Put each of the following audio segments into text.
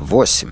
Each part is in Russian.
8.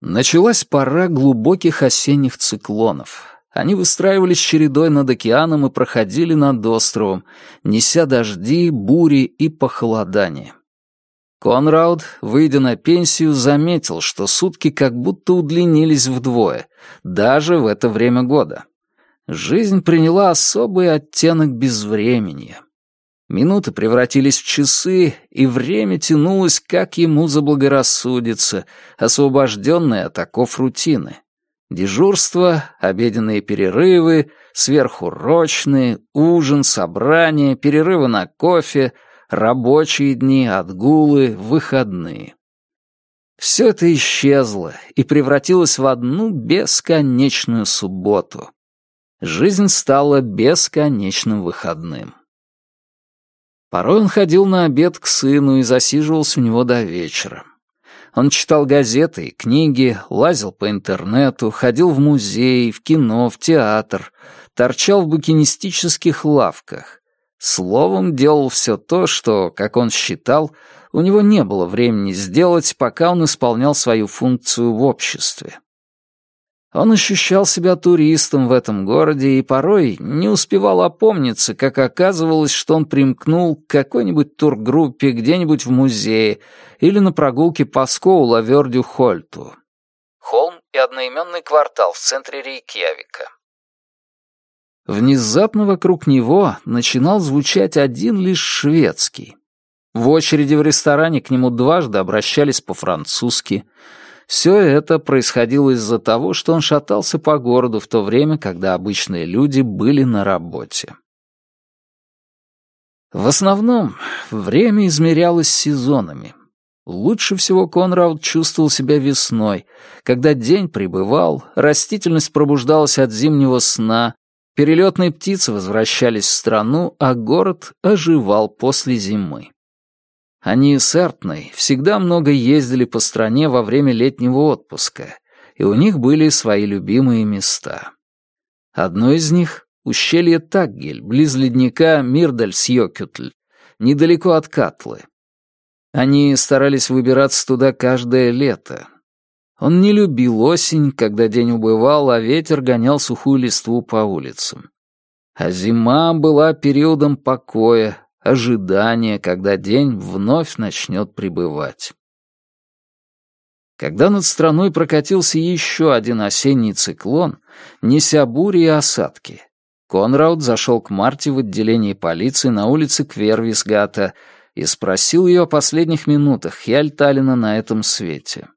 Началась пора глубоких осенних циклонов. Они выстраивались чередой над океаном и проходили над островом, неся дожди, бури и похолодание. Конрауд, выйдя на пенсию, заметил, что сутки как будто удлинились вдвое, даже в это время года. Жизнь приняла особый оттенок безвременья. Минуты превратились в часы, и время тянулось, как ему заблагорассудится, освобожденное от оков рутины. Дежурство, обеденные перерывы, сверхурочные, ужин, собрания, перерывы на кофе, рабочие дни, отгулы, выходные. Все это исчезло и превратилось в одну бесконечную субботу. Жизнь стала бесконечным выходным. Порой он ходил на обед к сыну и засиживался у него до вечера. Он читал газеты и книги, лазил по интернету, ходил в музей, в кино, в театр, торчал в букинистических лавках. Словом, делал все то, что, как он считал, у него не было времени сделать, пока он исполнял свою функцию в обществе. Он ощущал себя туристом в этом городе и порой не успевал опомниться, как оказывалось, что он примкнул к какой-нибудь тургруппе где-нибудь в музее или на прогулке по Скоула-Вердю-Хольту. Холм и одноименный квартал в центре Рейкьявика. Внезапно вокруг него начинал звучать один лишь шведский. В очереди в ресторане к нему дважды обращались по-французски — все это происходило из-за того, что он шатался по городу в то время, когда обычные люди были на работе. В основном время измерялось сезонами. Лучше всего Конрауд чувствовал себя весной, когда день прибывал, растительность пробуждалась от зимнего сна, перелетные птицы возвращались в страну, а город оживал после зимы. Они с Эртной всегда много ездили по стране во время летнего отпуска, и у них были свои любимые места. Одно из них — ущелье Таггель, близ ледника Мирдальсьёкютль, недалеко от Катлы. Они старались выбираться туда каждое лето. Он не любил осень, когда день убывал, а ветер гонял сухую листву по улицам. А зима была периодом покоя, ожидание, когда день вновь начнет прибывать. Когда над страной прокатился еще один осенний циклон, неся бури и осадки, Конрауд зашел к Марте в отделении полиции на улице Квервисгата и спросил ее о последних минутах Хьяльталина на этом свете.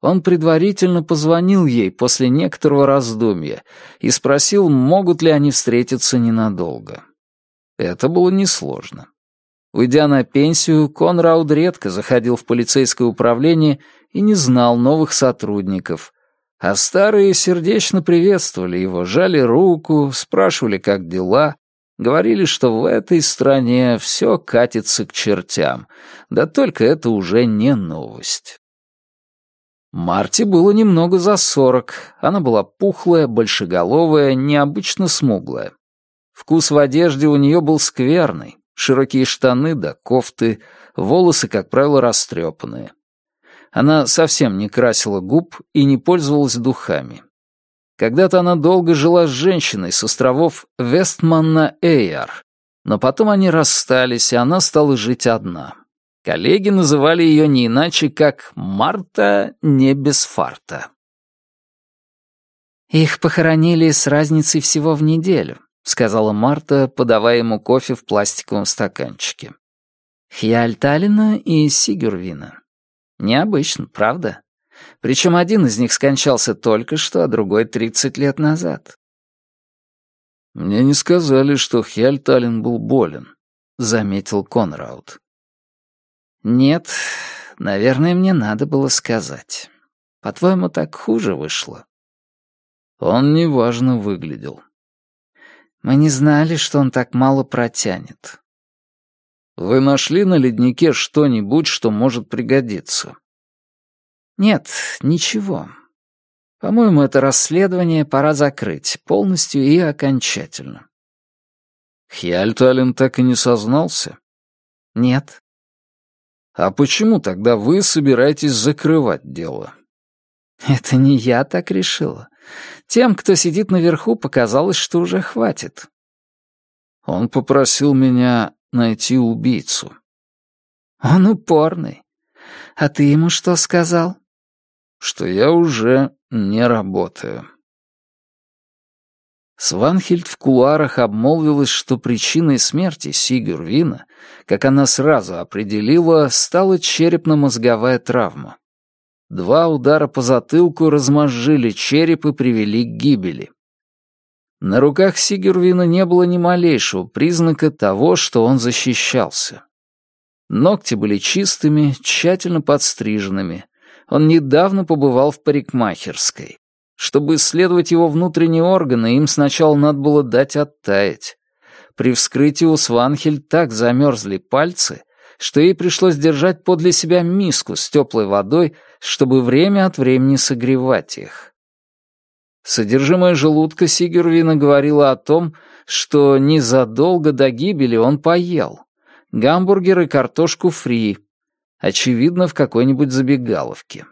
Он предварительно позвонил ей после некоторого раздумья и спросил, могут ли они встретиться ненадолго. Это было несложно. Уйдя на пенсию, Конрауд редко заходил в полицейское управление и не знал новых сотрудников. А старые сердечно приветствовали его, жали руку, спрашивали, как дела, говорили, что в этой стране все катится к чертям. Да только это уже не новость. Марти было немного за сорок. Она была пухлая, большеголовая, необычно смуглая. Вкус в одежде у нее был скверный. Широкие штаны да кофты, волосы, как правило, растрепанные. Она совсем не красила губ и не пользовалась духами. Когда-то она долго жила с женщиной с островов Вестманна-Эйар, но потом они расстались, и она стала жить одна. Коллеги называли ее не иначе, как «Марта не без фарта». Их похоронили с разницей всего в неделю сказала Марта, подавая ему кофе в пластиковом стаканчике. Хьяльталина и Сигюрвина. Необычно, правда? Причем один из них скончался только что, а другой тридцать лет назад. «Мне не сказали, что Хьяльталин был болен», — заметил Конраут. «Нет, наверное, мне надо было сказать. По-твоему, так хуже вышло?» Он неважно выглядел. Мы не знали, что он так мало протянет. Вы нашли на леднике что-нибудь, что может пригодиться? Нет, ничего. По-моему, это расследование пора закрыть, полностью и окончательно. Хьяльтален так и не сознался? Нет. «А почему тогда вы собираетесь закрывать дело?» «Это не я так решила. Тем, кто сидит наверху, показалось, что уже хватит». Он попросил меня найти убийцу. Он упорный. А ты ему что сказал? Что я уже не работаю. Сванхельд в кулуарах обмолвилась, что причиной смерти Сигюрвина, как она сразу определила, стала черепно-мозговая травма. Два удара по затылку размозжили череп и привели к гибели. На руках Сигюрвина не было ни малейшего признака того, что он защищался. Ногти были чистыми, тщательно подстриженными. Он недавно побывал в парикмахерской. Чтобы исследовать его внутренние органы, им сначала надо было дать оттаять. При вскрытии у Сванхель так замерзли пальцы, что ей пришлось держать подле себя миску с теплой водой, чтобы время от времени согревать их. Содержимое желудка Сигервина говорило о том, что незадолго до гибели он поел. Гамбургер и картошку фри, очевидно, в какой-нибудь забегаловке.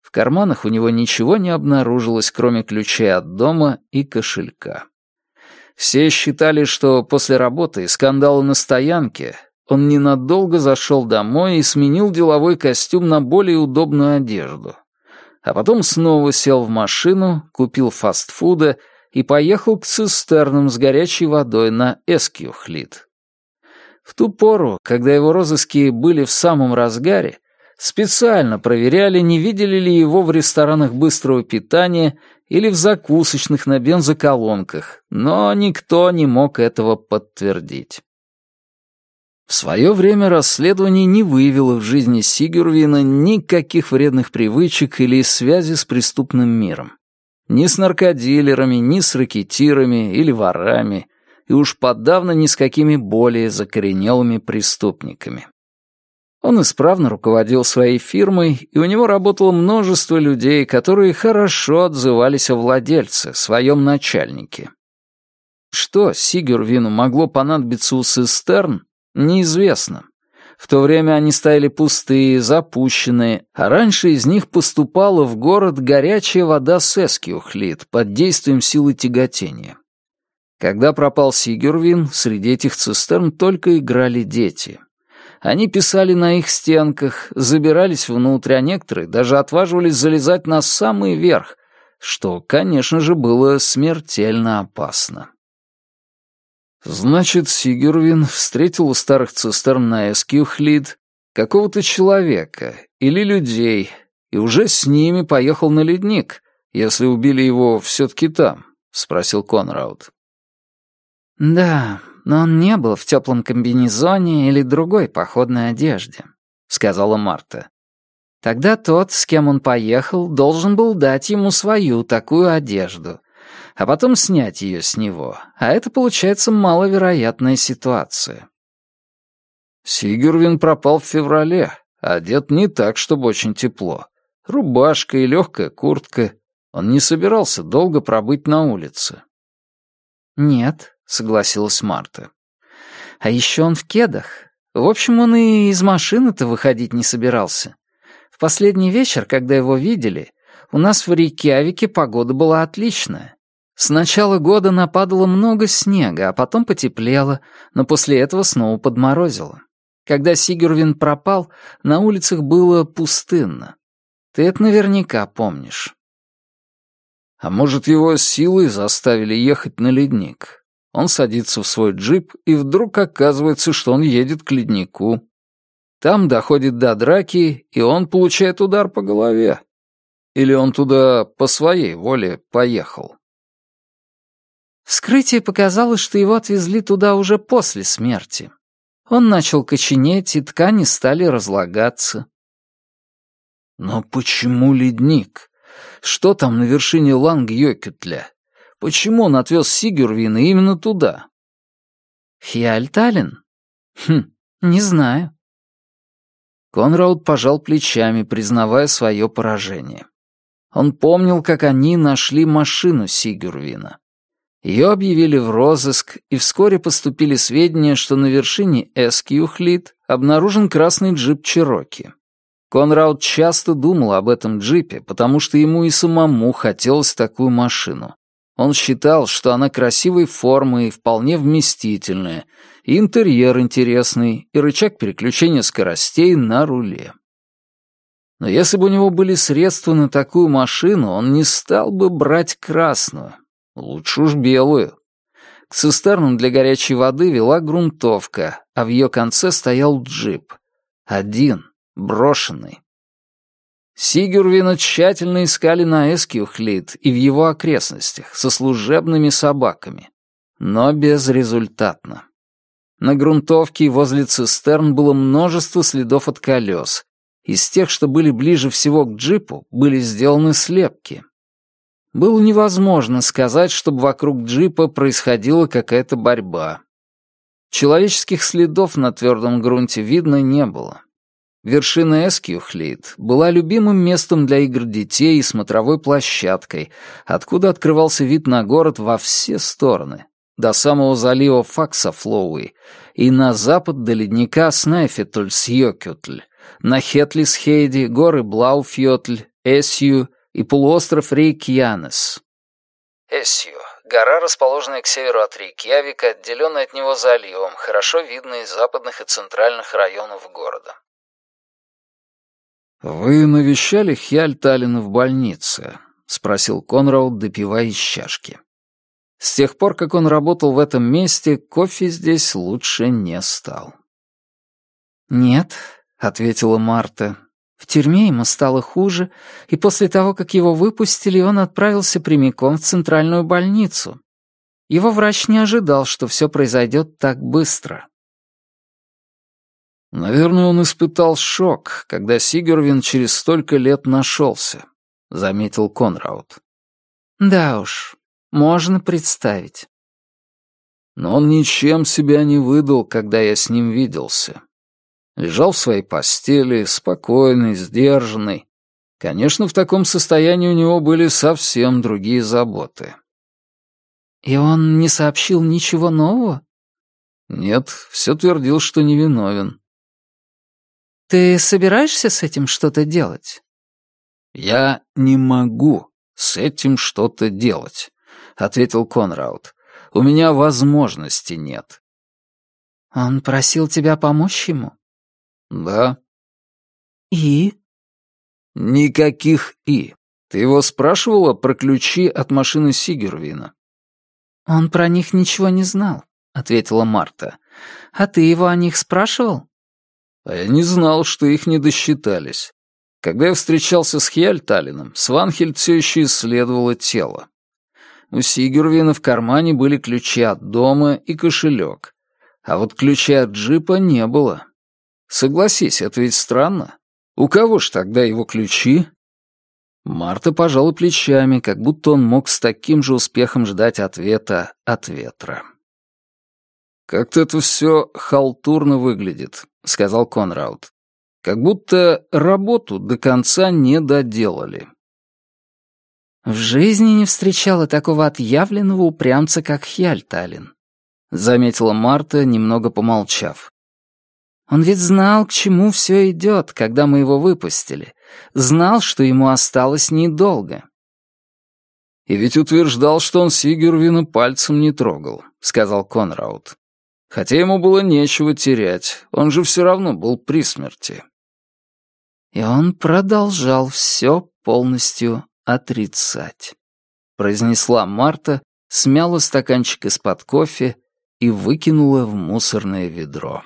В карманах у него ничего не обнаружилось, кроме ключей от дома и кошелька. Все считали, что после работы и скандала на стоянке он ненадолго зашел домой и сменил деловой костюм на более удобную одежду. А потом снова сел в машину, купил фастфуда и поехал к цистернам с горячей водой на Эскьюхлит. В ту пору, когда его розыски были в самом разгаре, специально проверяли, не видели ли его в ресторанах быстрого питания или в закусочных на бензоколонках, но никто не мог этого подтвердить. В свое время расследование не выявило в жизни Сигурвина никаких вредных привычек или связи с преступным миром. Ни с наркодилерами, ни с ракетирами или ворами, и уж подавно ни с какими более закоренелыми преступниками. Он исправно руководил своей фирмой, и у него работало множество людей, которые хорошо отзывались о владельце, своем начальнике. Что Сигюрвину могло понадобиться у цистерн, неизвестно. В то время они стояли пустые, запущенные, а раньше из них поступала в город горячая вода с эскиухлит под действием силы тяготения. Когда пропал Сигюрвин, среди этих цистерн только играли дети. Они писали на их стенках, забирались внутрь, а некоторые даже отваживались залезать на самый верх, что, конечно же, было смертельно опасно. Значит, Сигюрвин встретил у старых цистерн на Эскюхлид какого-то человека или людей, и уже с ними поехал на ледник, если убили его все-таки там, — спросил Конрауд. «Да, но он не был в теплом комбинезоне или другой походной одежде», — сказала Марта. «Тогда тот, с кем он поехал, должен был дать ему свою такую одежду, а потом снять ее с него, а это получается маловероятная ситуация». Сигервин пропал в феврале, одет не так, чтобы очень тепло. Рубашка и легкая куртка. Он не собирался долго пробыть на улице. «Нет, согласилась Марта. А еще он в кедах. В общем, он и из машины-то выходить не собирался. В последний вечер, когда его видели, у нас в Рейкьявике погода была отличная. С начала года нападало много снега, а потом потеплело, но после этого снова подморозило. Когда Сигурвин пропал, на улицах было пустынно. Ты это наверняка помнишь. А может, его силой заставили ехать на ледник? Он садится в свой джип, и вдруг оказывается, что он едет к леднику. Там доходит до драки, и он получает удар по голове. Или он туда по своей воле поехал. Вскрытие показало, что его отвезли туда уже после смерти. Он начал коченеть, и ткани стали разлагаться. Но почему ледник? Что там на вершине Ланг-Йокютля? Почему он отвез Сигюрвина именно туда? Хиальтален? Хм, не знаю. Конрауд пожал плечами, признавая свое поражение. Он помнил, как они нашли машину Сигюрвина. Ее объявили в розыск, и вскоре поступили сведения, что на вершине Эскьюхлит обнаружен красный джип Чироки. Конрад часто думал об этом джипе, потому что ему и самому хотелось такую машину. Он считал, что она красивой формы и вполне вместительная, и интерьер интересный, и рычаг переключения скоростей на руле. Но если бы у него были средства на такую машину, он не стал бы брать красную. Лучше уж белую. К цистернам для горячей воды вела грунтовка, а в ее конце стоял джип. Один, брошенный. Сигюрвина тщательно искали на Эскиухлит и в его окрестностях со служебными собаками, но безрезультатно. На грунтовке и возле цистерн было множество следов от колес. Из тех, что были ближе всего к джипу, были сделаны слепки. Было невозможно сказать, чтобы вокруг джипа происходила какая-то борьба. Человеческих следов на твердом грунте видно не было. Вершина Эскьюхлит была любимым местом для игр детей и смотровой площадкой, откуда открывался вид на город во все стороны, до самого залива Факсафлоуи и на запад до ледника Снайфетуль-Сьёкютль, на Хетлисхейди, горы Блауфьотль, Эсью и полуостров Рейкьянес. Эсью — гора, расположенная к северу от Рейкьявика, отделенная от него заливом, хорошо видна из западных и центральных районов города. «Вы навещали Хьяльталина в больнице?» — спросил Конрад, допивая из чашки. С тех пор, как он работал в этом месте, кофе здесь лучше не стал. «Нет», — ответила Марта. «В тюрьме ему стало хуже, и после того, как его выпустили, он отправился прямиком в центральную больницу. Его врач не ожидал, что все произойдет так быстро». «Наверное, он испытал шок, когда Сигервин через столько лет нашелся», — заметил Конраут. «Да уж, можно представить. Но он ничем себя не выдал, когда я с ним виделся. Лежал в своей постели, спокойный, сдержанный. Конечно, в таком состоянии у него были совсем другие заботы. И он не сообщил ничего нового? Нет, все твердил, что невиновен. Ты собираешься с этим что-то делать? Я не могу с этим что-то делать. — ответил Конраут. «У меня возможности нет». «Он просил тебя помочь ему?» «Да». «И?» «Никаких «и». Ты его спрашивала про ключи от машины Сигервина?» «Он про них ничего не знал», — ответила Марта. «А ты его о них спрашивал?» «А я не знал, что их не досчитались. Когда я встречался с Хьяльталином, Сванхельд все еще исследовала тело. У Сигервина в кармане были ключи от дома и кошелек. А вот ключей от джипа не было. Согласись, это ведь странно. У кого ж тогда его ключи? Марта пожала плечами, как будто он мог с таким же успехом ждать ответа от ветра. «Как-то это все халтурно выглядит», — сказал Конраут. «Как будто работу до конца не доделали». В жизни не встречала такого отъявленного упрямца, как Хьяльталин, заметила Марта, немного помолчав. Он ведь знал, к чему все идет, когда мы его выпустили. Знал, что ему осталось недолго. «И ведь утверждал, что он Сигервина пальцем не трогал», — сказал Конраут. «Хотя ему было нечего терять, он же все равно был при смерти». И он продолжал все полностью отрицать», — произнесла Марта, смяла стаканчик из-под кофе и выкинула в мусорное ведро.